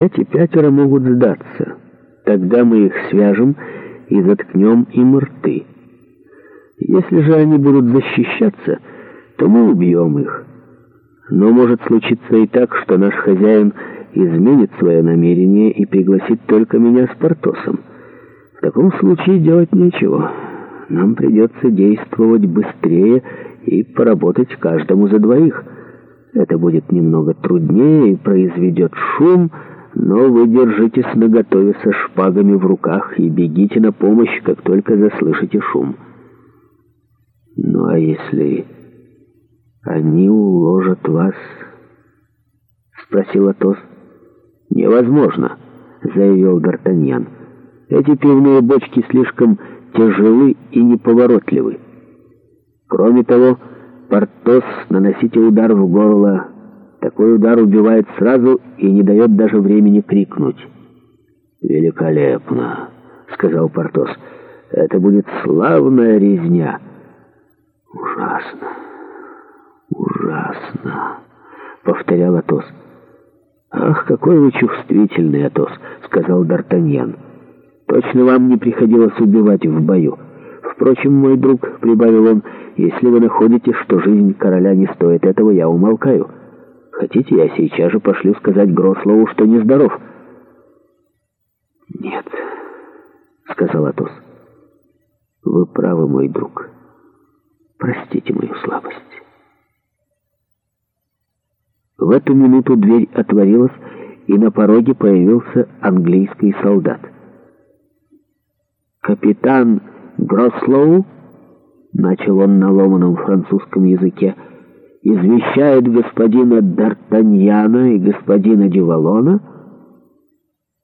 Эти пятеро могут сдаться. Тогда мы их свяжем и заткнем им рты. Если же они будут защищаться, то мы убьем их. Но может случиться и так, что наш хозяин изменит свое намерение и пригласит только меня с Портосом. В таком случае делать нечего. Нам придется действовать быстрее и поработать каждому за двоих. Это будет немного труднее и произведет шум, но вы держитесь наготове со шпагами в руках и бегите на помощь, как только заслышите шум. Ну а если они уложат вас? Спросил Атос. Невозможно, заявил Д'Артаньян. Эти пивные бочки слишком тяжелы и неповоротливы. Кроме того, Портос наносите удар в горло такой удар убивает сразу и не дает даже времени крикнуть. «Великолепно!» — сказал Портос. «Это будет славная резня!» «Ужасно! Ужасно!» — повторял Атос. «Ах, какой вы чувствительный, Атос!» — сказал Д'Артаньян. «Точно вам не приходилось убивать в бою. Впрочем, мой друг, — прибавил он, — если вы находите, что жизнь короля не стоит этого, я умолкаю». Хотите, я сейчас же пошлю сказать Грослову, что нездоров?» «Нет», — сказал Атос. «Вы правы, мой друг. Простите мою слабость». В эту минуту дверь отворилась, и на пороге появился английский солдат. «Капитан Грослоу», — начал он на ломаном французском языке, — извещает господина Д'Артаньяна и господина Дювалона,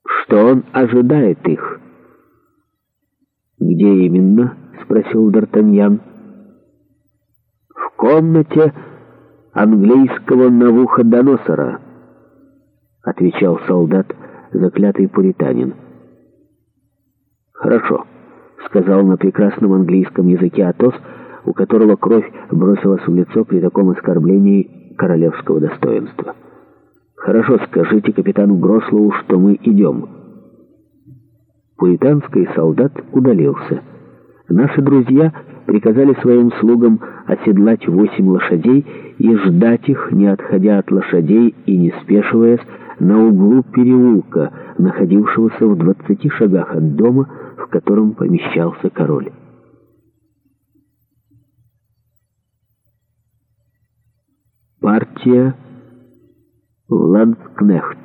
что он ожидает их. «Где именно?» — спросил Д'Артаньян. «В комнате английского навуходоносора», — отвечал солдат, заклятый пуританин. «Хорошо», — сказал на прекрасном английском языке Атос, — у которого кровь бросилась в лицо при таком оскорблении королевского достоинства. «Хорошо, скажите капитану Грослоу, что мы идем». Пуританский солдат удалился. Наши друзья приказали своим слугам оседлать восемь лошадей и ждать их, не отходя от лошадей и не спешиваясь, на углу переулка, находившегося в двадцати шагах от дома, в котором помещался король. Партия Ландскнехт.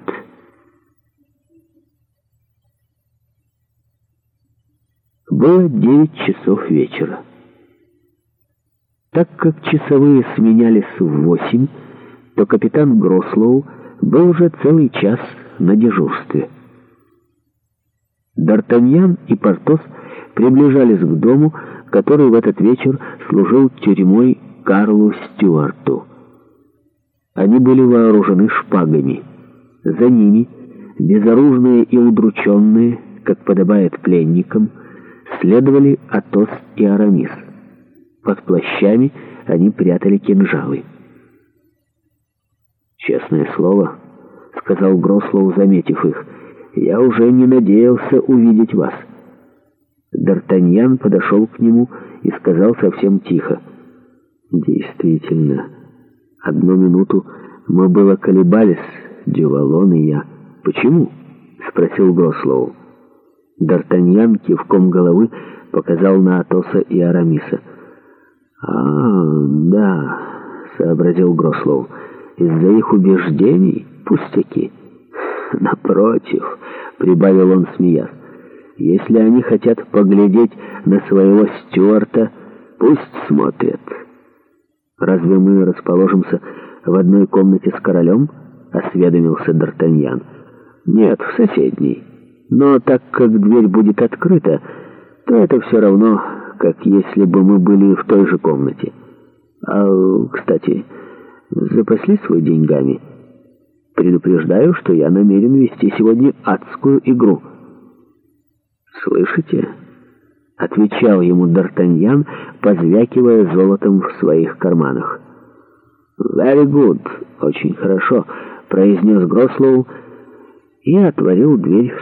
Было девять часов вечера. Так как часовые сменялись в восемь, то капитан Грослоу был уже целый час на дежурстве. Д'Артаньян и Портос приближались к дому, который в этот вечер служил тюрьмой Карлу Стюарту. Они были вооружены шпагами. За ними, безоружные и удрученные, как подобает пленникам, следовали Атос и Арамис. Под плащами они прятали кинжалы. «Честное слово», — сказал Грослоу, заметив их, — «я уже не надеялся увидеть вас». Д'Артаньян подошел к нему и сказал совсем тихо. «Действительно». Одну минуту мы было колебались, Дювалон и я. «Почему?» — спросил Грослоу. Д'Артаньян кивком головы показал на Атоса и Арамиса. «А, да», — сообразил Грослоу, — «из-за их убеждений пустяки». «Напротив», — прибавил он, смеясь, — «если они хотят поглядеть на своего стюарта, пусть смотрят». «Разве мы расположимся в одной комнате с королем?» — осведомился Д'Артаньян. «Нет, в соседней. Но так как дверь будет открыта, то это все равно, как если бы мы были в той же комнате. А, кстати, запасли вы деньгами? Предупреждаю, что я намерен вести сегодня адскую игру». «Слышите?» — отвечал ему Д'Артаньян, позвякивая золотом в своих карманах. «Very good, очень хорошо», — произнес Грослоу и отворил дверь в